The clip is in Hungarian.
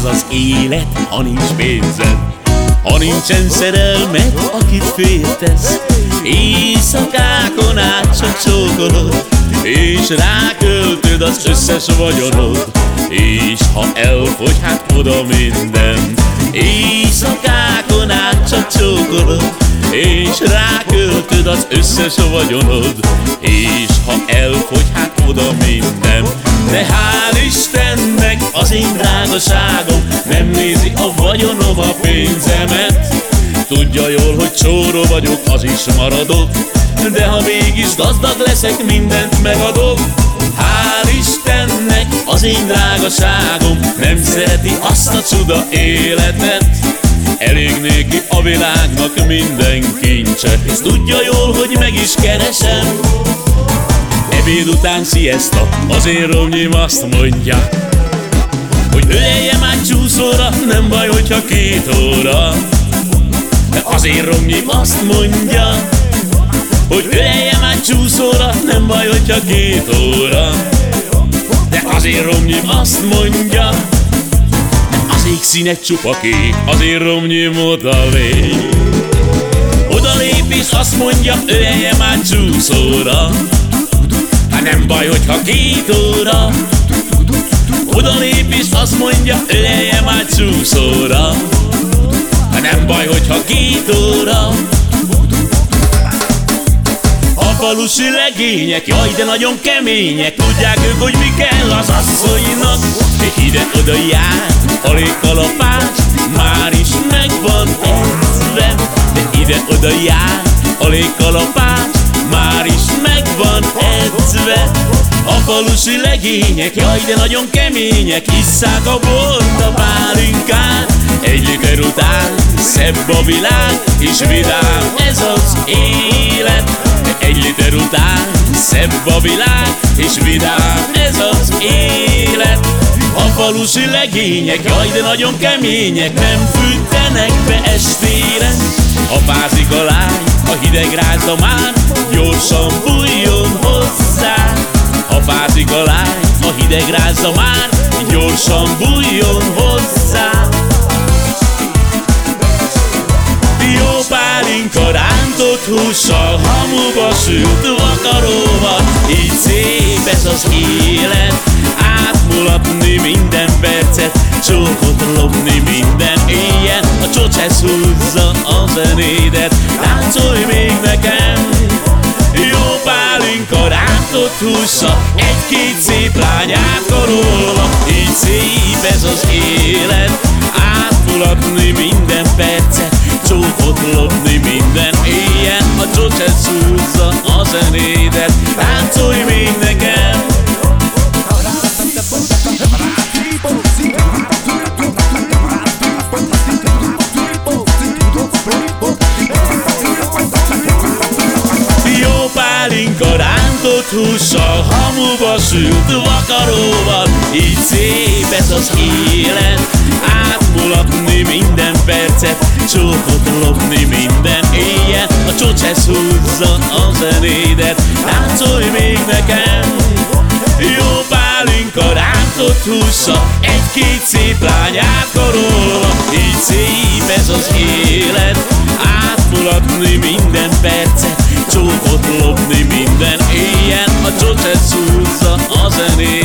ez az élet, ha nincs pénzed. Ha nincsen szerelmed, akit féltesz Éjszakákon át csak csókolod És ráköltöd az összes vagyonod. És ha elfogy, hát oda minden Éjszakákon át csak csókolod És ráköltöd az összes vagyonod. És ha elfogy, hát oda minden De hál' Istennek az én drágaságom. Nem nézi a vagyonom a pénzemet. Tudja jól, hogy csóró vagyok, az is maradok. De ha mégis gazdag leszek, mindent megadok. Hál' Istennek az én drágaságom Nem szereti azt a csuda életet. Elég néki a világnak minden kincse És tudja jól, hogy meg is keresem. Ebéd után siesta, az én romnyim azt mondja Hogy öleljem át csúszóra, nem baj, hogyha két óra. De az én romnyim azt mondja Hogy öleljem át csúszóra, nem baj, hogyha két óra. De az én romnyim azt mondja Az ég színe csupa kék, az én romnyim odalép Odalép és azt mondja, öleljem át csúszóra. Hát nem baj, hogyha két óra Oda lép és azt mondja, öleljem át csúszóra. Nem baj, hogyha két óra A falusi legények, jaj, de nagyon kemények. Tudják ők, hogy mi kell az asszonynak. Ide-oda jár, alig kalapás Már is megvan edzve. De ide-oda jár, alig kalapás Már is megvan edzve A falusi legények, jaj de nagyon kemények Isszák a bort, a pálinkát. Egy liter után szebb a világ És vidám ez az élet. Egy liter után szebb a világ És vidám ez az élet. A falusi legények, jaj de nagyon kemények Nem fűtenek be estére. A fázik a lány, a hideg rázza már Gyorsan bújjon hozzá A fázik a lány, a hideg rázza már Gyorsan bújjon hozzá. Jó pálinka rántott hússal Hamuba sült vakaróval Így szép ez az élet. Átmulatni minden percet Csókot lopni minden éjjel. A csocsesz húzza a zenédet Táncolj még nekem rántott hússa Egy-két szép lány átkarolva Így szép ez az élet. Átmulatni minden percet Csókot lopni minden éjjel. A csocsesz húzza a zenédet Táncolj rántott hússal Hamuba sült vakaróval Így szép ez az élet. Átmulatni minden percet Csókot lopni minden éjjel. A csocsesz húzza a zenédet Táncolj még nekem. Jó pálinka rántott hússa Egy-két szép lány átkarolva Így szép ez az élet. Átmulatni minden percet Csókot lopni A csocsesz húzza a zenét